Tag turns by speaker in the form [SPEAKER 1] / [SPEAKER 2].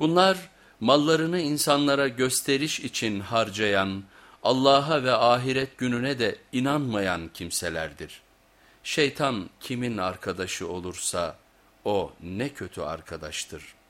[SPEAKER 1] Bunlar mallarını insanlara gösteriş için harcayan, Allah'a ve ahiret gününe de inanmayan kimselerdir. Şeytan kimin arkadaşı olursa o ne kötü arkadaştır.''